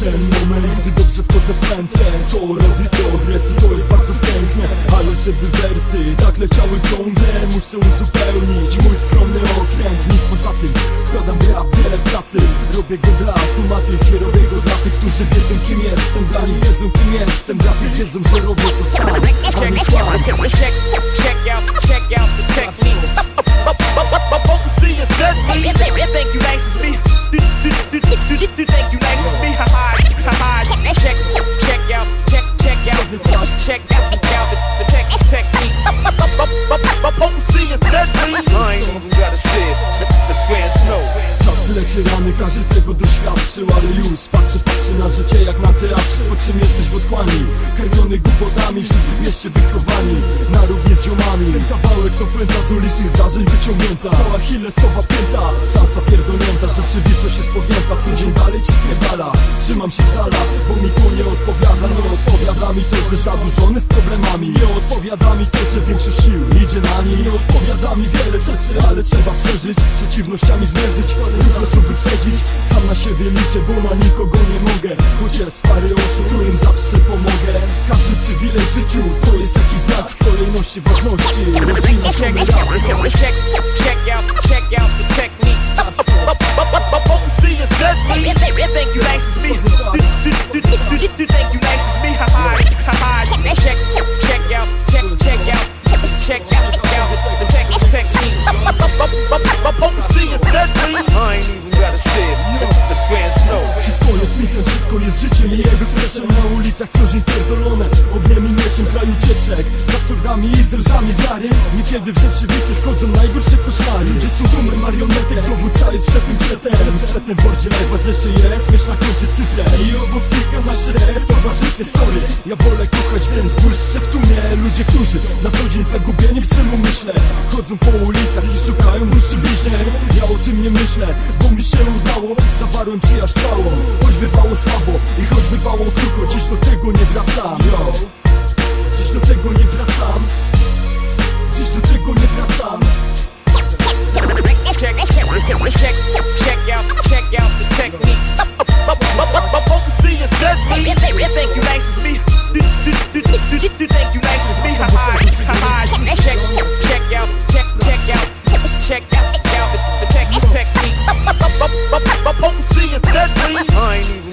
ten moment, gdy dobrze wchodzę w pętlę. To robi progres i to jest bardzo piękne. Ale żeby wersy tak leciały ciągle Muszę uzupełnić mój skromny okręt. Nic poza tym, wkładam rap wiele pracy. Robię go dla kumatych, robię go dla tych, którzy wiedzą kim jestem. Dla nich wiedzą kim jestem, dla tych wiedzą, że robię to sam A nie kłam. Check out, check out, out the, the tech technique. My potency is deadly. I ain't Czas leci rany, każdy tego doświadczył Ale już patrzy, patrzy na życie jak na teatrze. Po czym jesteś w otchłani, karmiony głupotami Wszyscy w mieście wychowani, na równie z ziomami. Ten kawałek to pęta z ulicznych zdarzeń wyciągnięta. To Achillesowa pięta, szansa pierdolnięta Rzeczywistość jest pogięta, co dzień dalej ci spierdala. Trzymam się z dala, bo mi to nie odpowiada. Nie odpowiada mi to, że zadłużony z problemami. Nie odpowiada mi to, że większość sił idzie na nie Nie odpowiada mi wiele rzeczy, ale trzeba przeżyć. Z przeciwnościami zmierzyć, losu wyprzedzić Sam na siebie liczę, bo na nikogo nie mogę Choć jest parę osób, którym zawsze pomogę Każdy przywilej w życiu, to jest jakiś znak w kolejności ważności Rodzina, Check, żony, check, check, out, check out the technique. Thank you, nice as me. Thank you, nice as me. Ha ha, ha ha. Check, check out, check, check out, check out, out the tech technique. Wszystko jest życiem I jego spleczem na ulicach wciąż pierdolone Ogniem i mieczem kraju cieczek. Z absurdami i z łzami wiary. Niekiedy w rzeczywistość wchodzą najgorsze koszmary. Ludzie są dumny marionetek, dowódca jest szefem przetem Niestety w mordzie najważniejszy jest Myśl na koncie cyfrę I obok kilkanaście serw towarzyskie sorry. Ja wolę kochać, więc błyszczę w tłumie. Ludzie, którzy na co dzień zagubieni w czemu myślę? Chodzą po ulicach i szukają duszy bliżej. Ja o tym nie myślę, bo mi się udało. Zawarłem przyjaźń trwałą słabo I dziś do tego nie wracam Yo. Dziś do tego nie wracam Dziś do tego nie wracam Check, out, check out the technique. Is deadly. You think you nice as me? Think you nice as me? Ha ha, ha ha. Check, check out, check, check out, check out, the technique. My potency is deadly. I ain't even.